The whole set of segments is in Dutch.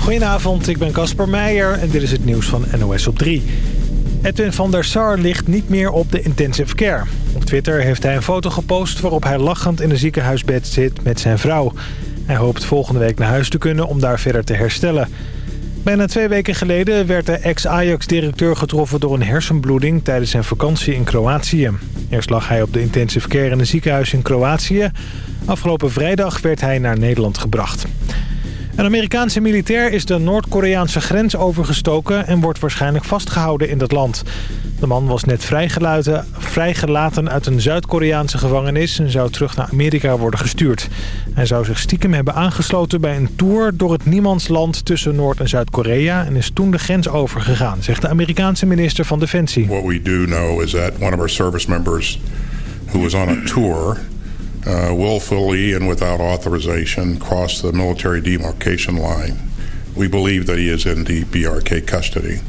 Goedenavond, ik ben Casper Meijer en dit is het nieuws van NOS op 3. Edwin van der Sar ligt niet meer op de intensive care. Op Twitter heeft hij een foto gepost waarop hij lachend in een ziekenhuisbed zit met zijn vrouw. Hij hoopt volgende week naar huis te kunnen om daar verder te herstellen. Bijna twee weken geleden werd de ex-Ajax-directeur getroffen door een hersenbloeding tijdens zijn vakantie in Kroatië. Eerst lag hij op de intensive care in een ziekenhuis in Kroatië. Afgelopen vrijdag werd hij naar Nederland gebracht. Een Amerikaanse militair is de Noord-Koreaanse grens overgestoken... en wordt waarschijnlijk vastgehouden in dat land. De man was net vrijgelaten, uit een Zuid-Koreaanse gevangenis... en zou terug naar Amerika worden gestuurd. Hij zou zich stiekem hebben aangesloten bij een tour... door het niemandsland tussen Noord- en Zuid-Korea... en is toen de grens overgegaan, zegt de Amerikaanse minister van Defensie. What we do is that one of our service members was tour uh, willfully and without authorization crossed the military demarcation line. We believe that he is in the BRK custody.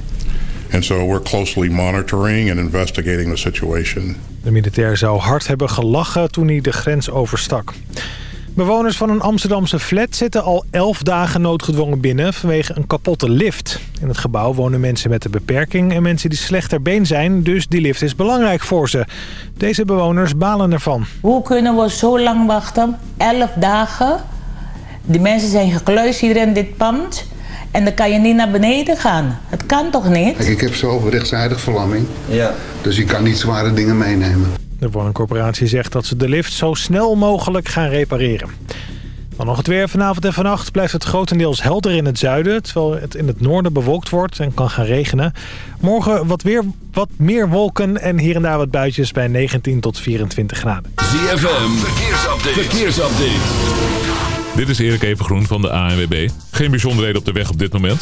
And so we're closely monitoring and investigating the situation. De militair zou hard hebben gelachen toen hij de grens overstak. Bewoners van een Amsterdamse flat zitten al 11 dagen noodgedwongen binnen vanwege een kapotte lift. In het gebouw wonen mensen met een beperking en mensen die slechter been zijn, dus die lift is belangrijk voor ze. Deze bewoners balen ervan. Hoe kunnen we zo lang wachten? 11 dagen. Die mensen zijn gekluisd hier in dit pand. En dan kan je niet naar beneden gaan. Het kan toch niet? Kijk, ik heb zo rechtszijdig verlamming. Ja. Dus ik kan niet zware dingen meenemen. De woningcorporatie zegt dat ze de lift zo snel mogelijk gaan repareren. Dan nog het weer. Vanavond en vannacht blijft het grotendeels helder in het zuiden... terwijl het in het noorden bewolkt wordt en kan gaan regenen. Morgen wat, weer, wat meer wolken en hier en daar wat buitjes bij 19 tot 24 graden. ZFM, verkeersupdate. verkeersupdate. Dit is Erik Evengroen van de ANWB. Geen bijzonderheden op de weg op dit moment.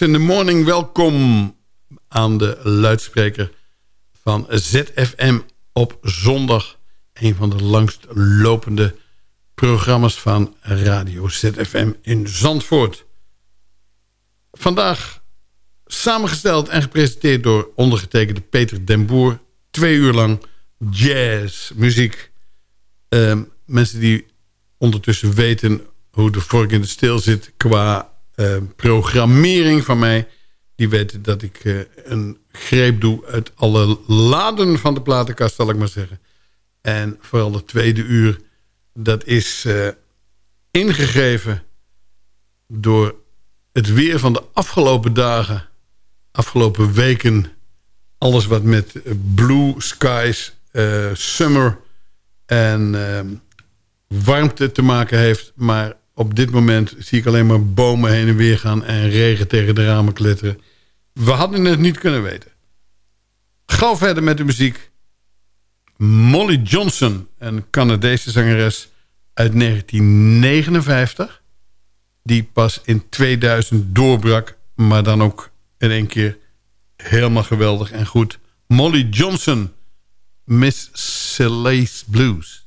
In the morning? Welkom aan de luidspreker van ZFM op zondag. Een van de langst lopende programma's van Radio ZFM in Zandvoort. Vandaag samengesteld en gepresenteerd door ondergetekende Peter den Boer. Twee uur lang jazz, muziek. Ehm, mensen die ondertussen weten hoe de vork in de steel zit qua programmering van mij. Die weten dat ik eh, een greep doe uit alle laden van de platenkast, zal ik maar zeggen. En vooral de tweede uur, dat is eh, ingegeven door het weer van de afgelopen dagen, afgelopen weken. Alles wat met eh, blue skies, eh, summer en warmte te maken heeft. Maar op dit moment zie ik alleen maar bomen heen en weer gaan... en regen tegen de ramen kletteren. We hadden het niet kunnen weten. Gauw verder met de muziek. Molly Johnson, een Canadese zangeres uit 1959... die pas in 2000 doorbrak... maar dan ook in één keer helemaal geweldig en goed. Molly Johnson, Miss Celeste Blues.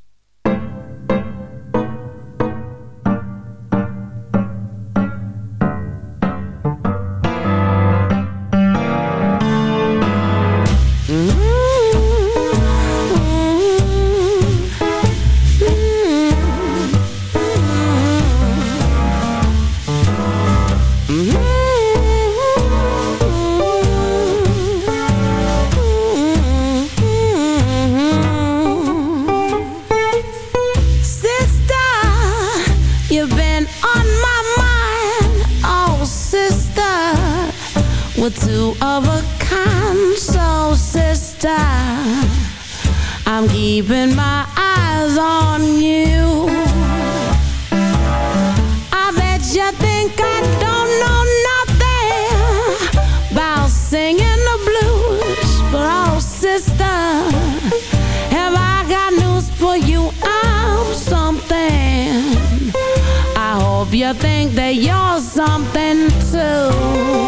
Keeping my eyes on you. I bet you think I don't know nothing about singing the blues. But, oh, sister, have I got news for you? I'm something. I hope you think that you're something too.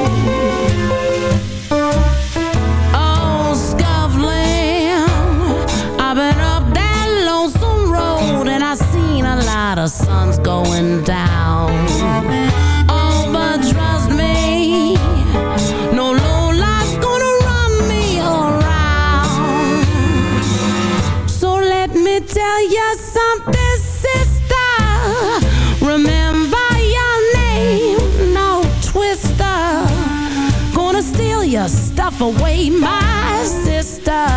Seen a suns going down. Oh, but trust me, no low life's gonna run me around. So let me tell you something, sister. Remember your name, no twister. Gonna steal your stuff away, my sister.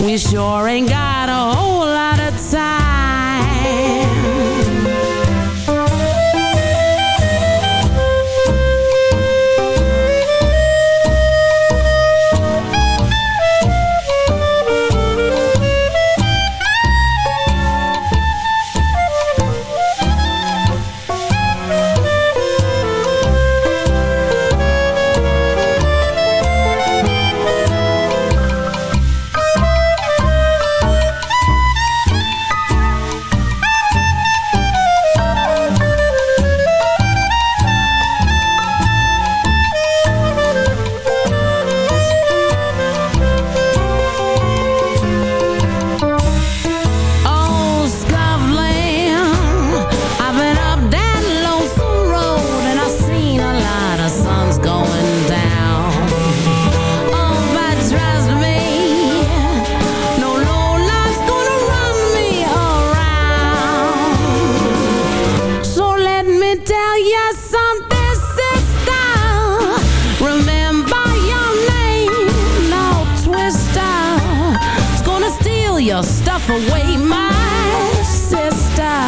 We sure ain't got a whole lot of time yeah. Away, my sister.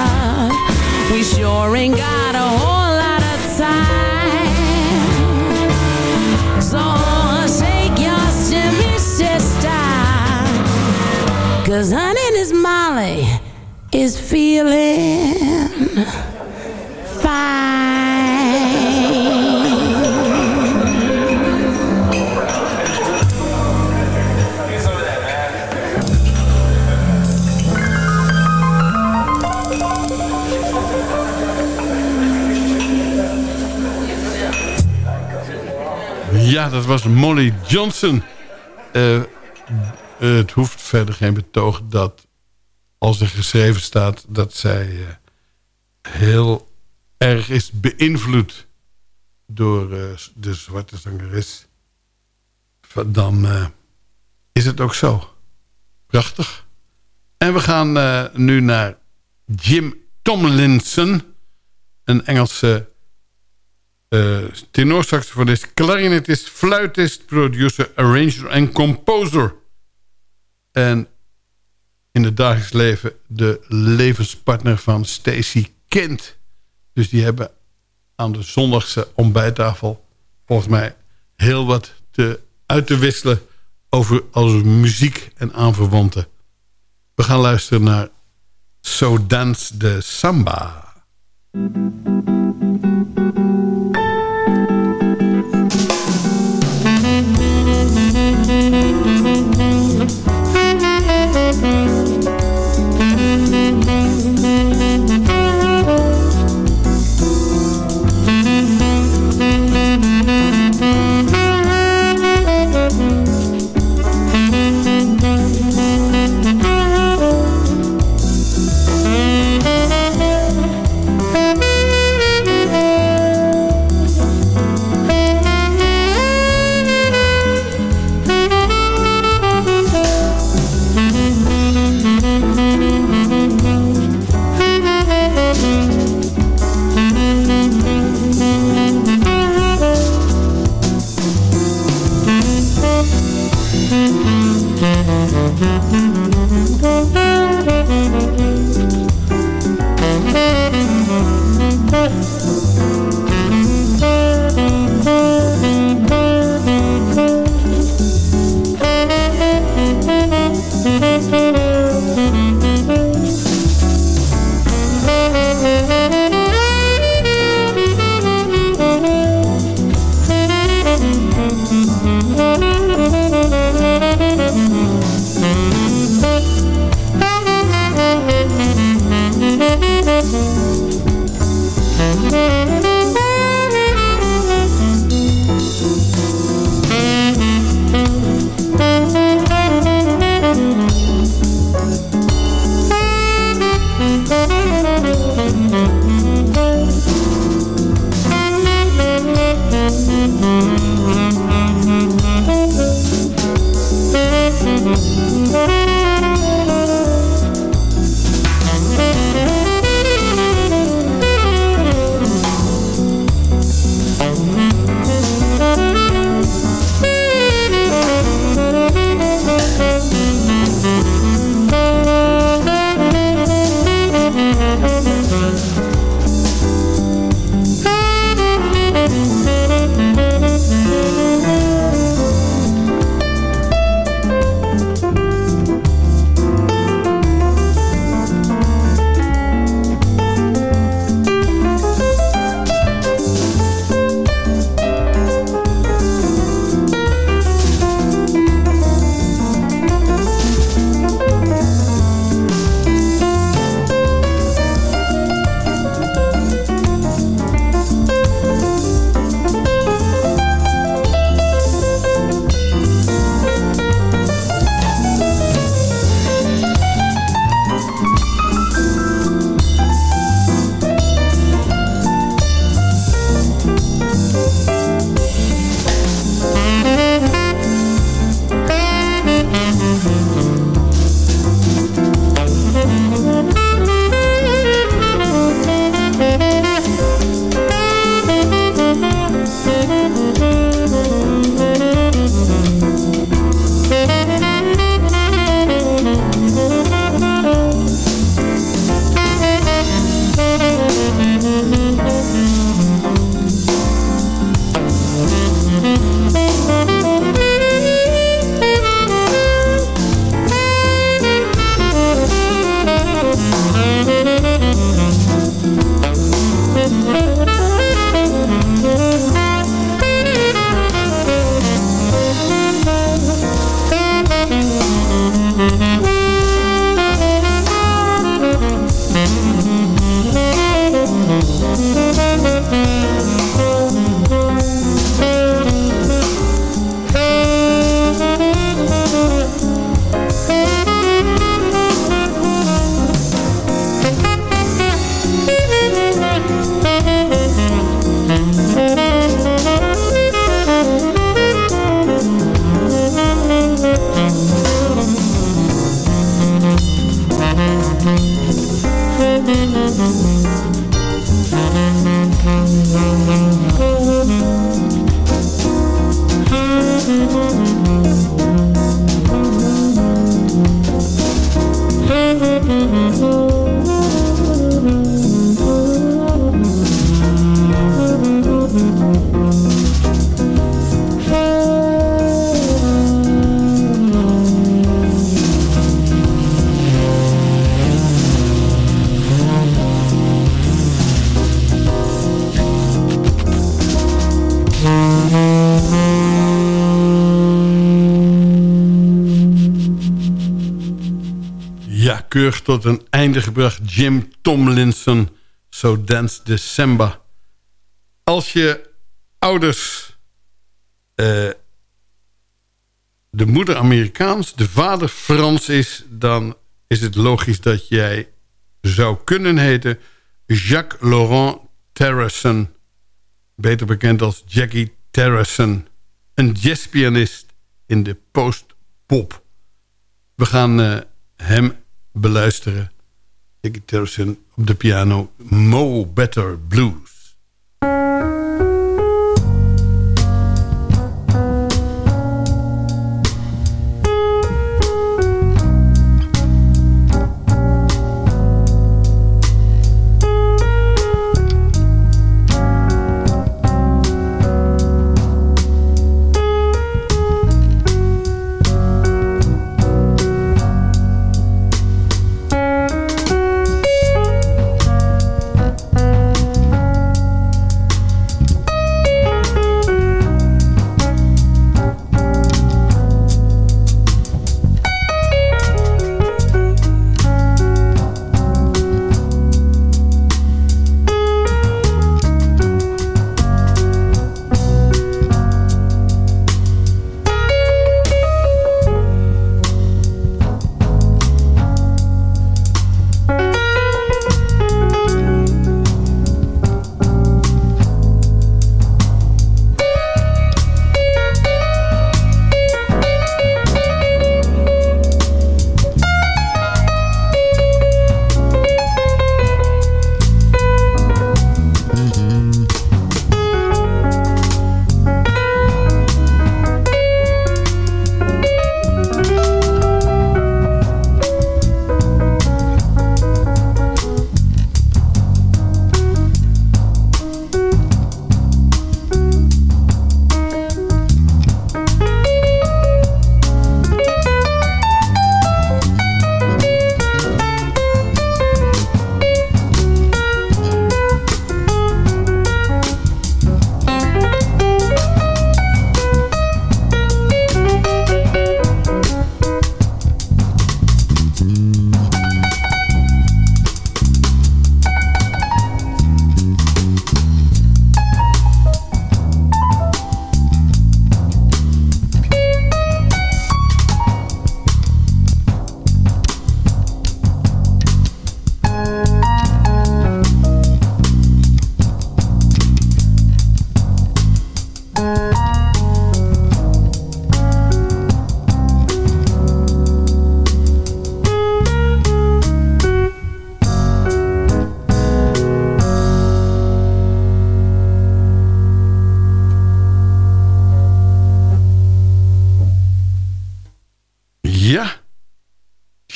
We sure ain't got a whole lot of time. So shake your shimmy, sister. Cause honey, this Molly is feeling Ja, dat was Molly Johnson. Eh, het hoeft verder geen betoog dat als er geschreven staat... dat zij eh, heel erg is beïnvloed door eh, de zwarte zangeres... dan is het ook zo. Prachtig. En we gaan nu naar Jim Tomlinson... een Engelse uh, tenorsaxofonist, clarinetist, fluitist, producer, arranger en composer. En in het dagelijks leven de levenspartner van Stacy Kent. Dus die hebben aan de zondagse ontbijttafel volgens mij heel wat te, uit te wisselen over als muziek en aanverwanten. We gaan luisteren naar So Dance de Samba. Tot een einde gebracht. Jim Tomlinson, So Dance December. Als je ouders... eh, de moeder Amerikaans, de vader Frans is... dan is het logisch dat jij zou kunnen heten... Jacques Laurent Terrasson. Beter bekend als Jackie Terrasson. Een jazzpianist in de post-pop. We gaan eh, hem beluisteren. Jackie Terrasson op de piano. Mo Better Blues.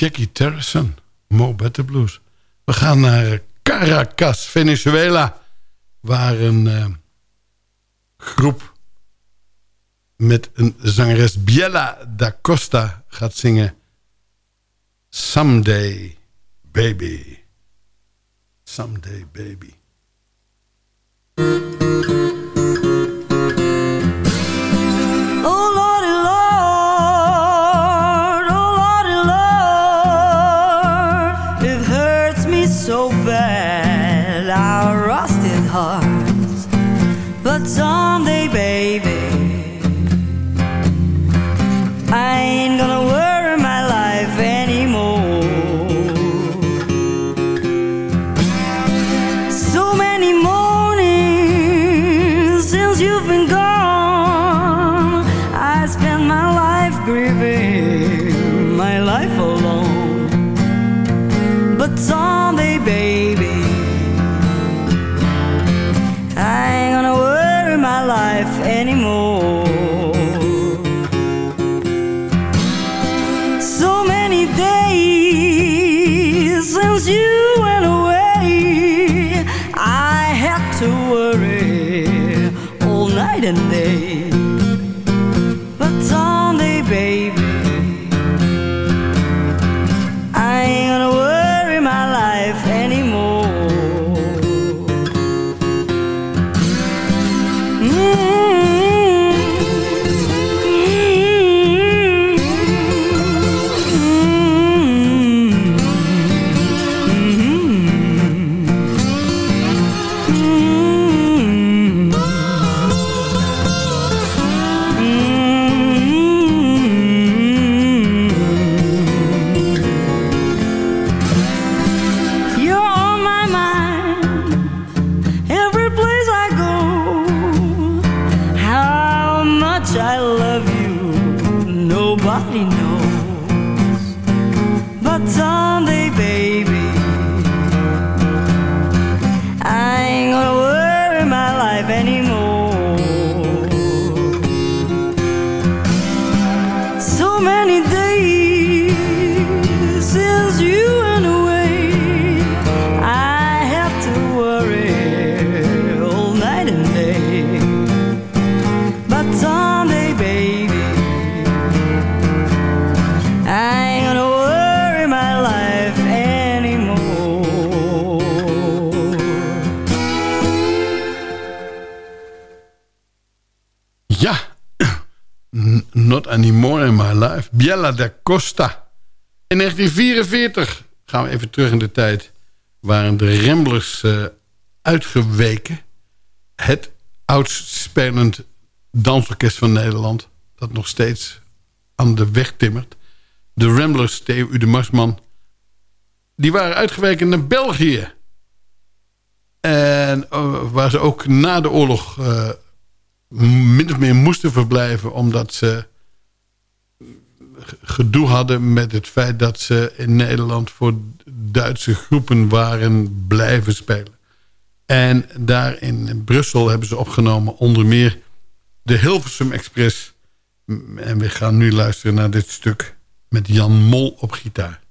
Jackie Terrasson, Mo Better Blues. We gaan naar Caracas, Venezuela. Waar een eh, groep met een zangeres Biela da Costa gaat zingen. Someday, baby. Someday, baby. Costa. In 1944, gaan we even terug in de tijd... waren de Ramblers eh, uitgeweken. Het oudst spelend dansorkest van Nederland... dat nog steeds aan de weg timmert. De Ramblers, Theo U de Marsman... die waren uitgeweken naar België... En eh, waar ze ook na de oorlog eh, min of meer moesten verblijven... omdat ze gedoe hadden met het feit dat ze in Nederland... voor Duitse groepen waren blijven spelen. En daar in Brussel hebben ze opgenomen onder meer de Hilversum Express. En we gaan nu luisteren naar dit stuk met Jan Mol op gitaar.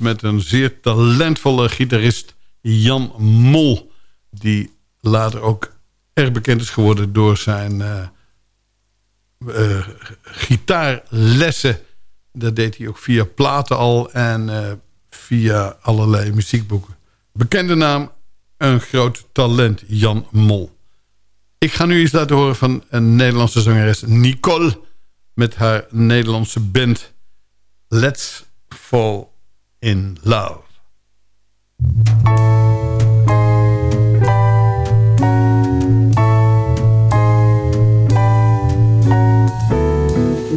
Met een zeer talentvolle gitarist Jan Mol. Die later ook erg bekend is geworden door zijn eh, eh, gitaarlessen. Dat deed hij ook via platen al en eh, via allerlei muziekboeken. Bekende naam, een groot talent, Jan Mol. Ik ga nu iets laten horen van een Nederlandse zangeres, Nicole. met haar Nederlandse band Let's Fall in Love.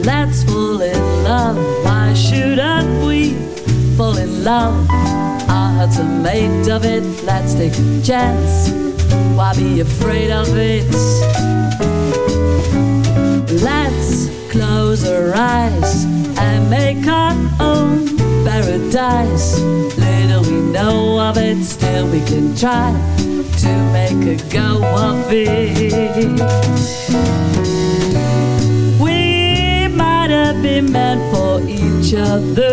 Let's fall in love. Why shouldn't we fall in love? Our hearts are made of it. Let's take a chance. Why be afraid of it? Let's close our eyes and make our own paradise. Little we know of it, still we can try to make a go of it. We might have been meant for each other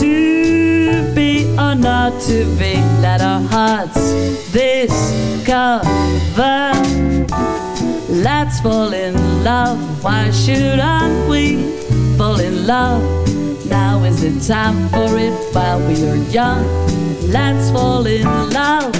to be or not to be. Let our hearts discover. Let's fall in love. Why shouldn't we fall in love? Now is the time for it while we are young. Let's fall in love.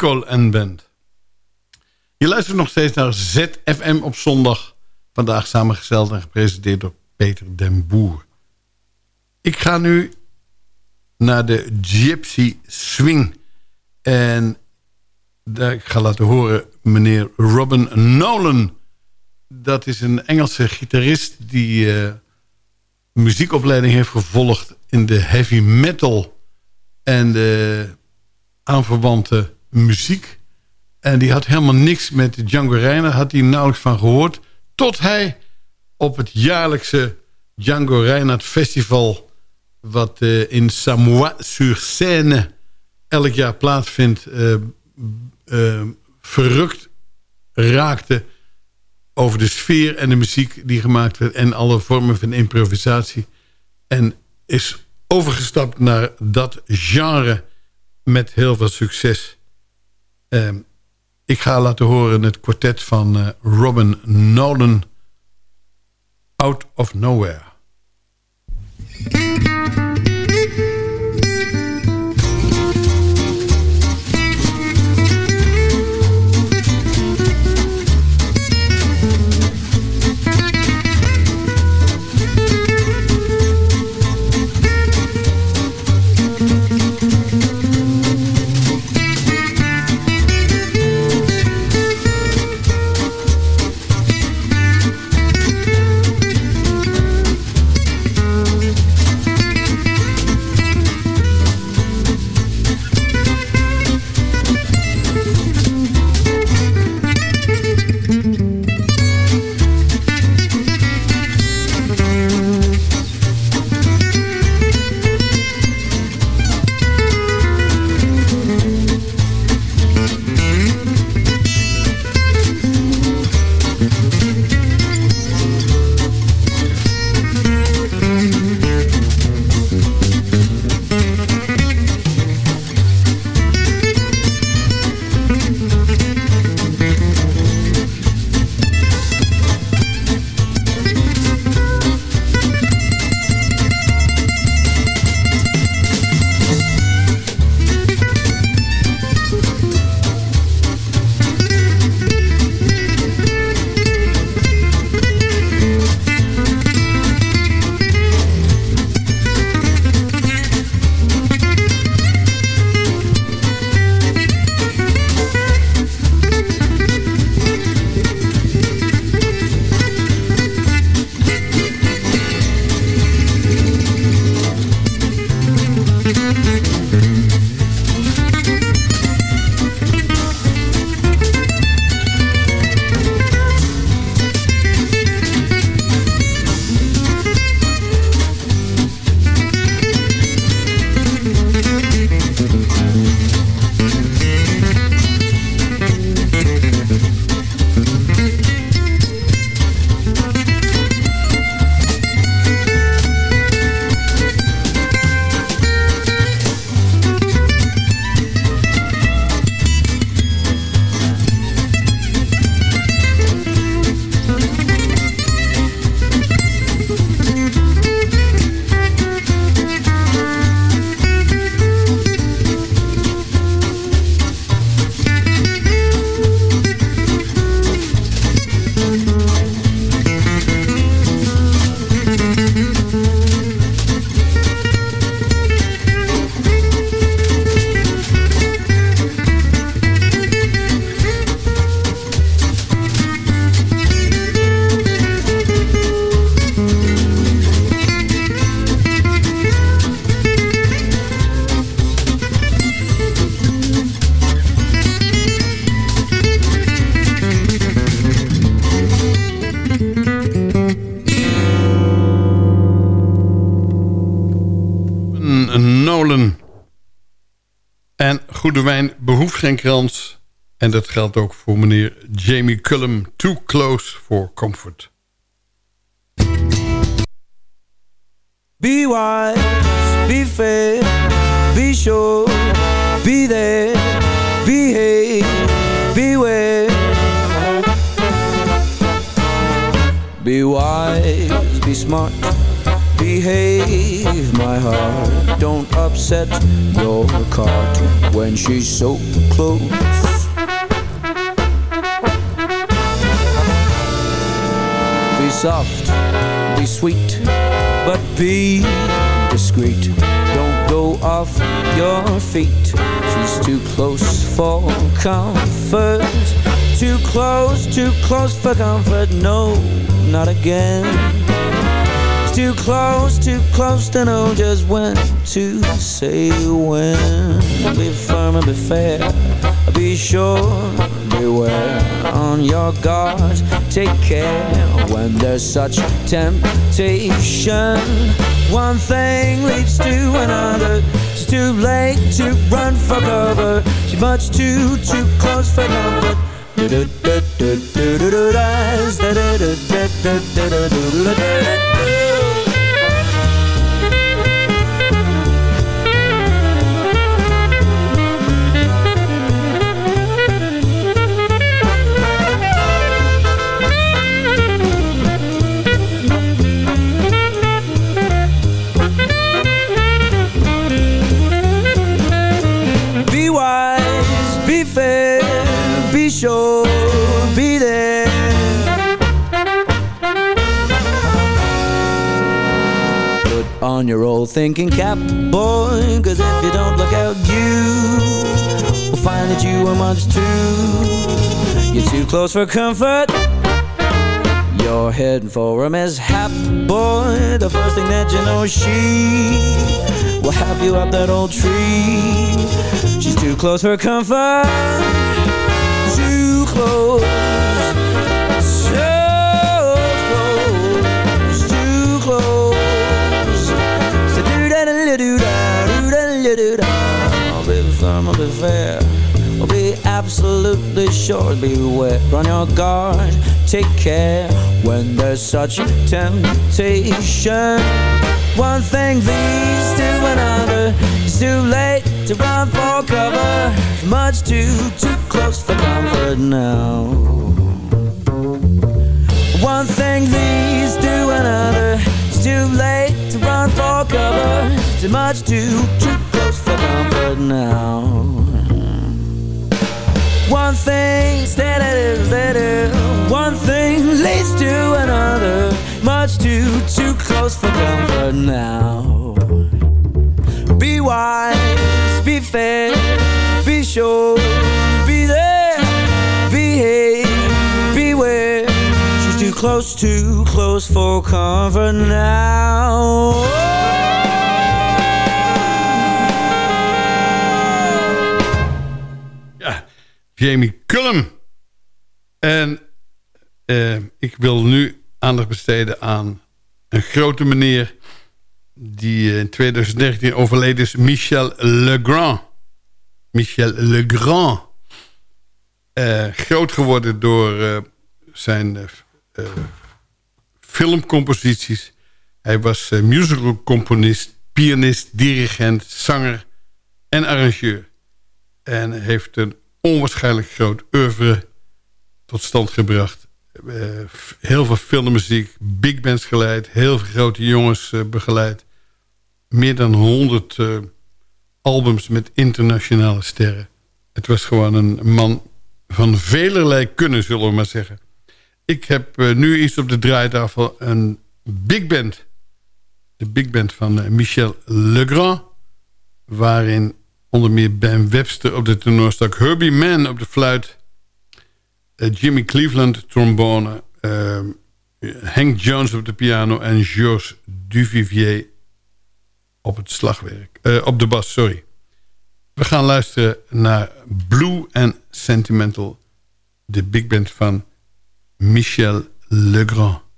Nicole en Band. Je luistert nog steeds naar ZFM op zondag. Vandaag samengesteld en gepresenteerd door Peter den Boer. Ik ga nu naar de Gypsy Swing. En daar, ik ga laten horen meneer Robin Nolan. Dat is een Engelse gitarist die eh, muziekopleiding heeft gevolgd in de heavy metal en de aanverwante muziek. En die had helemaal niks met Django Reinhardt, had hij nauwelijks van gehoord. Tot hij op het jaarlijkse Django Reinhardt Festival... wat eh, in Samois-sur-Seine elk jaar plaatsvindt... eh, verrukt raakte over de sfeer en de muziek die gemaakt werd... en alle vormen van improvisatie. En is overgestapt naar dat genre met heel veel succes. Ehm, ik ga laten horen het kwartet van eh, Robin Nolan... Out of Nowhere. En goede wijn behoeft geen krans. En dat geldt ook voor meneer Jamie Cullum. Too close for comfort. Be wise, be fair, be sure, be there, behave, beware. Be wise, be smart, behave, my heart. Don't upset your cart when she's so close. Be soft, be sweet, but be discreet. Don't go off your feet. She's too close for comfort. Too close, too close for comfort. No, not again. Too close, too close to know just when to say when. Be firm and be fair. Be sure, beware on your guard. Take care when there's such temptation. One thing leads to another. It's too late to run for cover. She's much too, too close for comfort. Be Put on your old thinking cap, boy, cause if you don't look out, you will find that you are much too. You're too close for comfort. You're heading for a mishap, boy. The first thing that you know, she will have you up that old tree. She's too close for comfort. Too close. Be fair. I'll be absolutely sure. Beware on your guard. Take care when there's such temptation. One thing leads to another. It's too late to run for cover. Much too, too close for comfort now. One thing leads to another. It's too late to run for cover. It's much too, too comfort now. One thing, one thing leads to another. Much too, too close for comfort now. Be wise, be fair, be sure, be there, behave, beware. She's too close, too close for comfort now. Jamie Cullum. En eh, ik wil nu aandacht besteden aan een grote meneer... die in 2019 overleden is, Michel Legrand. Michel Legrand. Eh, groot geworden door eh, zijn eh, eh, filmcomposities. Hij was eh, musicalcomponist, pianist, dirigent, zanger en arrangeur. En heeft een onwaarschijnlijk groot oeuvre tot stand gebracht. Eh, heel veel filmmuziek, big bands geleid, heel veel grote jongens eh, begeleid. Meer dan 100 eh, albums met internationale sterren. Het was gewoon een man van velerlei kunnen, zullen we maar zeggen. Ik heb nu iets op de draaitafel, een big band. De big band van Michel Legrand. Waarin onder meer Ben Webster op de tenorstak... Herbie Mann op de fluit... eh, Jimmy Cleveland trombone... eh, Hank Jones op de piano... en Georges Duvivier op het slagwerk. eh, op de bas, sorry. We gaan luisteren naar Blue and Sentimental... de big band van Michel Legrand.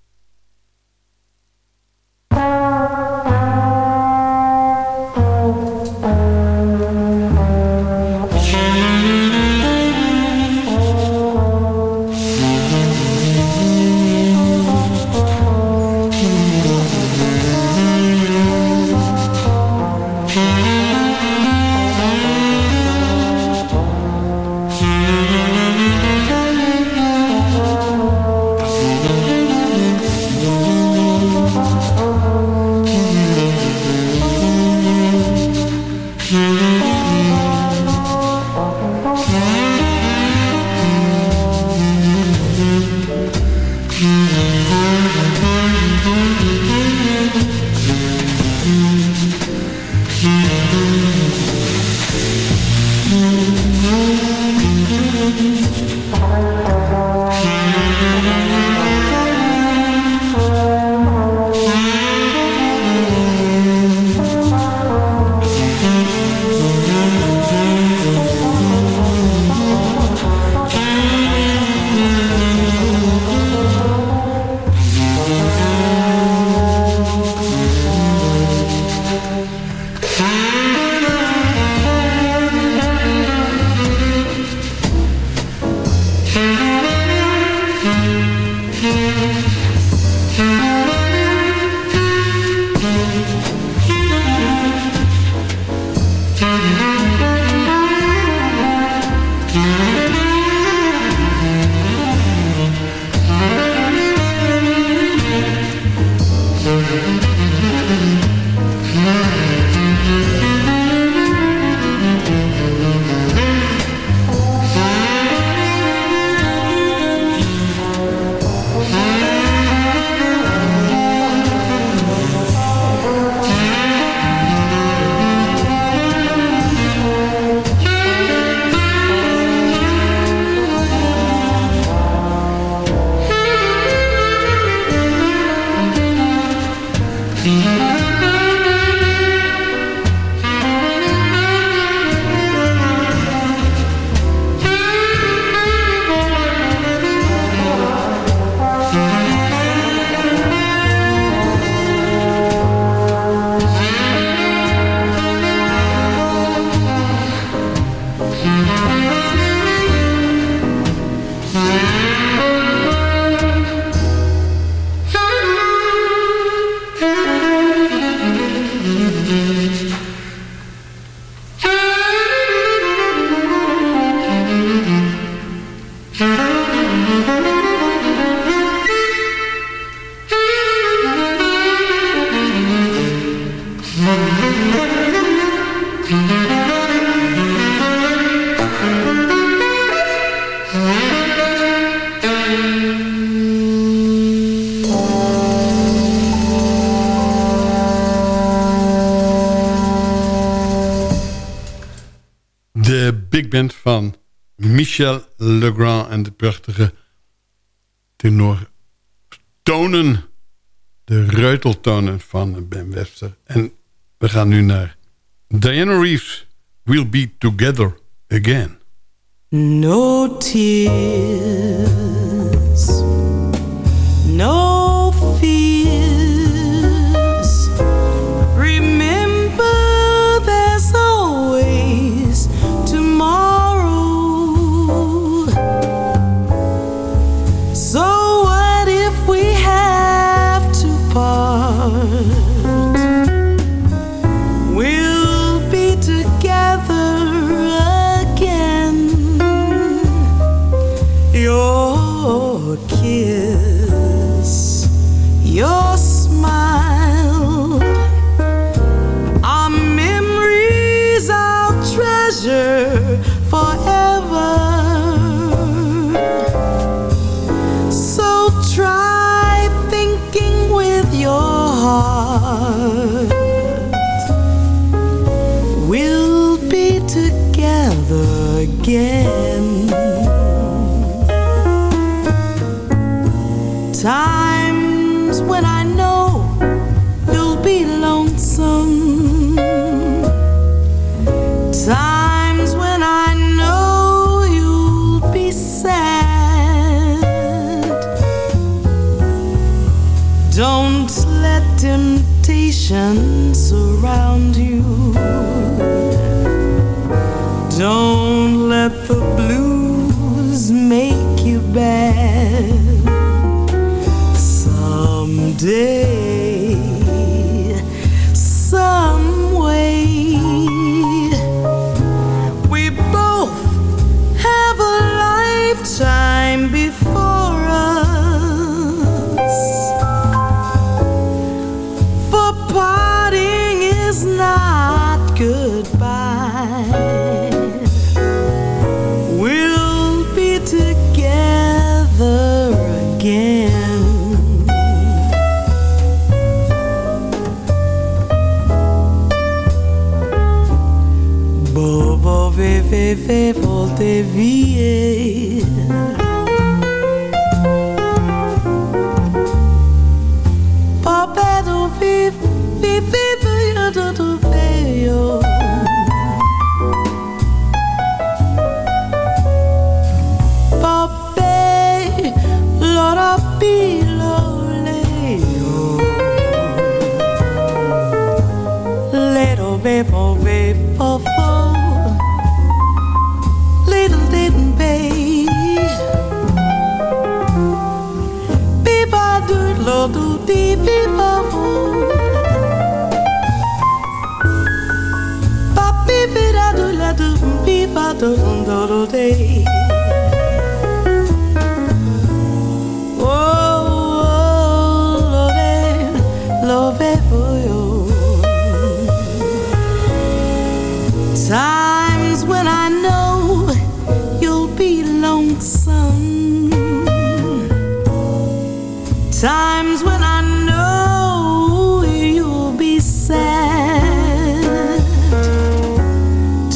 Eh, big band van Michel Legrand en de prachtige tenor tonen. De reuteltonen van Ben Webster. En we gaan nu naar Diana Reeves. We'll be together again. No tears. again. day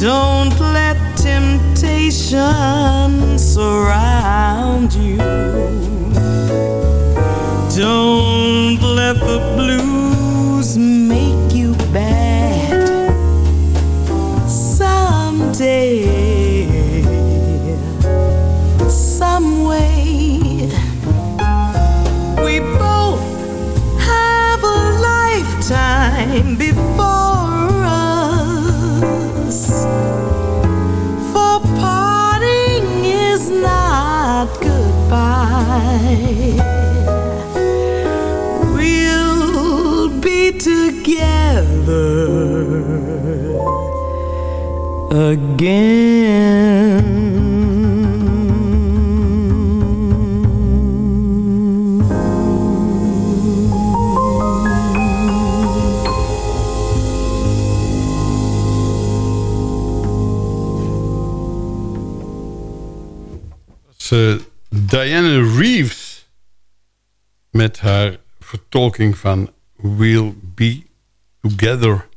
Don't let temptation surround you. Don't let the blues Diana Reeves met haar vertolking van We'll Be Together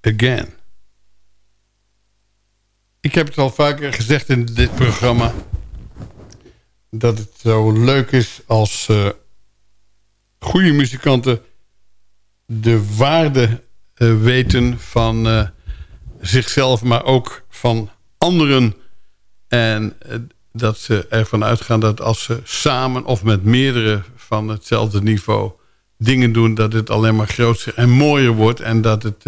Again. Ik heb het al vaker gezegd in dit programma... dat het zo leuk is als eh, goede muzikanten... de waarde eh, weten van eh, zichzelf, maar ook van anderen... En dat ze ervan uitgaan dat als ze samen of met meerdere van hetzelfde niveau dingen doen... dat het alleen maar groter en mooier wordt. En dat het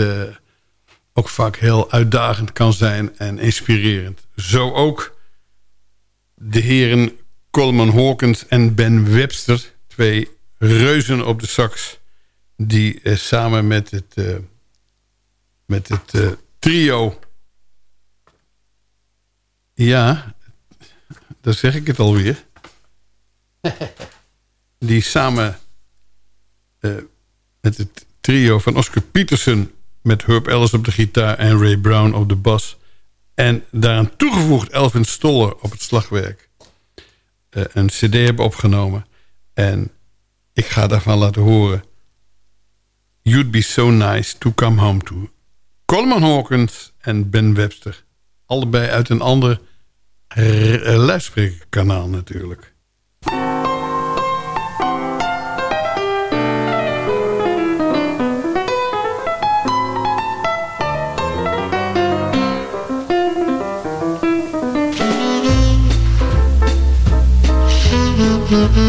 ook vaak heel uitdagend kan zijn en inspirerend. Zo ook de heren Coleman Hawkins en Ben Webster. Twee reuzen op de sax die eh, samen met het, eh, met het eh, trio... Ja, dan zeg ik het alweer. Die samen met het trio van Oscar Peterson... met Herb Ellis op de gitaar en Ray Brown op de bas... en daaraan toegevoegd Elvin Stoller op het slagwerk... eh, een cd hebben opgenomen. En ik ga daarvan laten horen... You'd be so nice to come home to. Coleman Hawkins en Ben Webster. Allebei uit een ander eh, luidsprekerkanaal natuurlijk. Mm-hmm.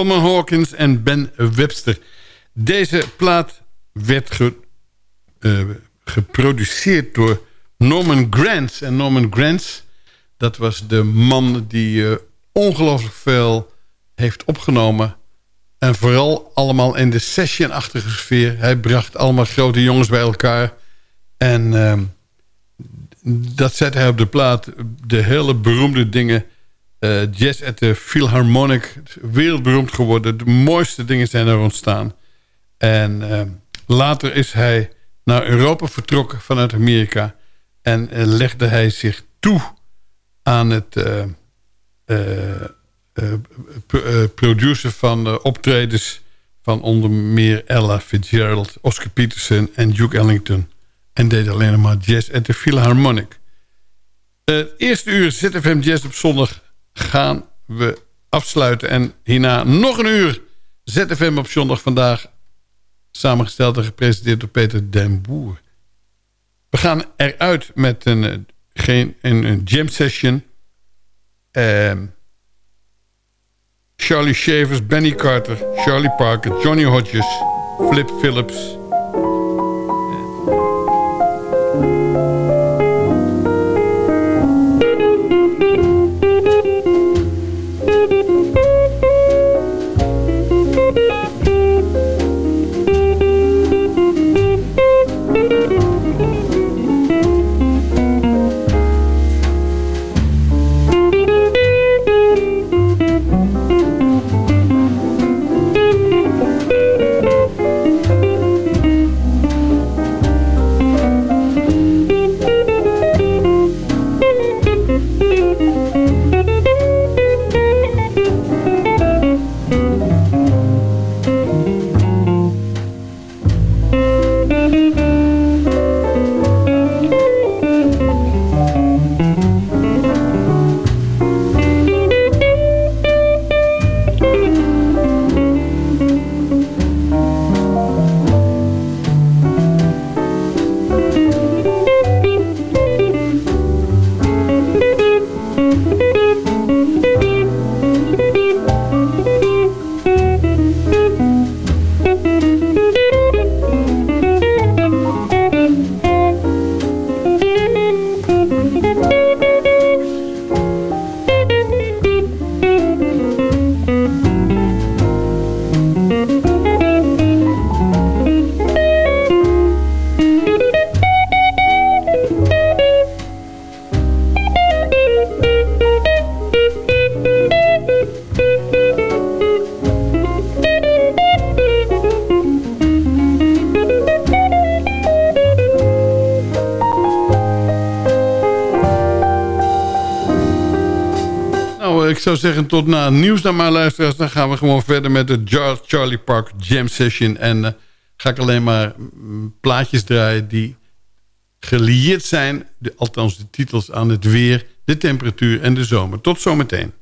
Coleman Hawkins en Ben Webster. Deze plaat werd eh, geproduceerd door Norman Granz. En Norman Granz, dat was de man die eh, ongelooflijk veel heeft opgenomen. En vooral allemaal in de session-achtige sfeer. Hij bracht allemaal grote jongens bij elkaar. En ehm, dat zette hij op de plaat. De hele beroemde dingen. Eh, jazz at the Philharmonic. Wereldberoemd geworden. De mooiste dingen zijn er ontstaan. En ehm, later is hij naar Europa vertrokken vanuit Amerika. En eh, legde hij zich toe aan het eh, eh, eh, p- eh, producer van optredens... van onder meer Ella Fitzgerald, Oscar Peterson en Duke Ellington. En deed alleen maar jazz at the Philharmonic. Het eerste uur ZFM Jazz op zondag gaan we afsluiten. En hierna nog een uur ZFM op zondag vandaag. Samengesteld en gepresenteerd door Peter Den Boer. We gaan eruit met een, eh, geen, een, jam session. Ehm, Charlie Shavers, Benny Carter, Charlie Parker, Johnny Hodges, Flip Phillips... zou zeggen tot na nieuws dan maar luisteraars. Dan gaan we gewoon verder met de Charlie Park Jam Session. En eh, ga ik alleen maar mm, plaatjes draaien die gelieerd zijn. De, althans de titels aan het weer, de temperatuur en de zomer. Tot zometeen.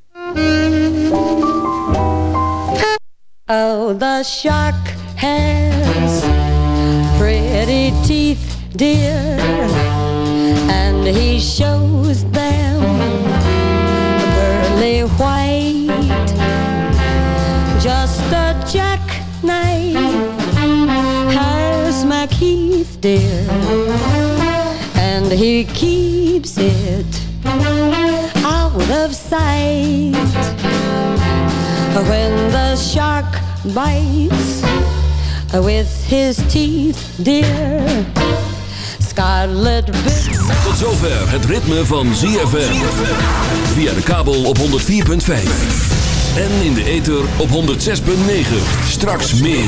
Oh, the shark has pretty teeth, dear, and he shows dear, and he keeps it out of sight. When the shark bites with his teeth, dear, scarlet. Tot zover het ritme van ZFM. Via de kabel op 104.5. En in de ether op 106.9. Straks meer.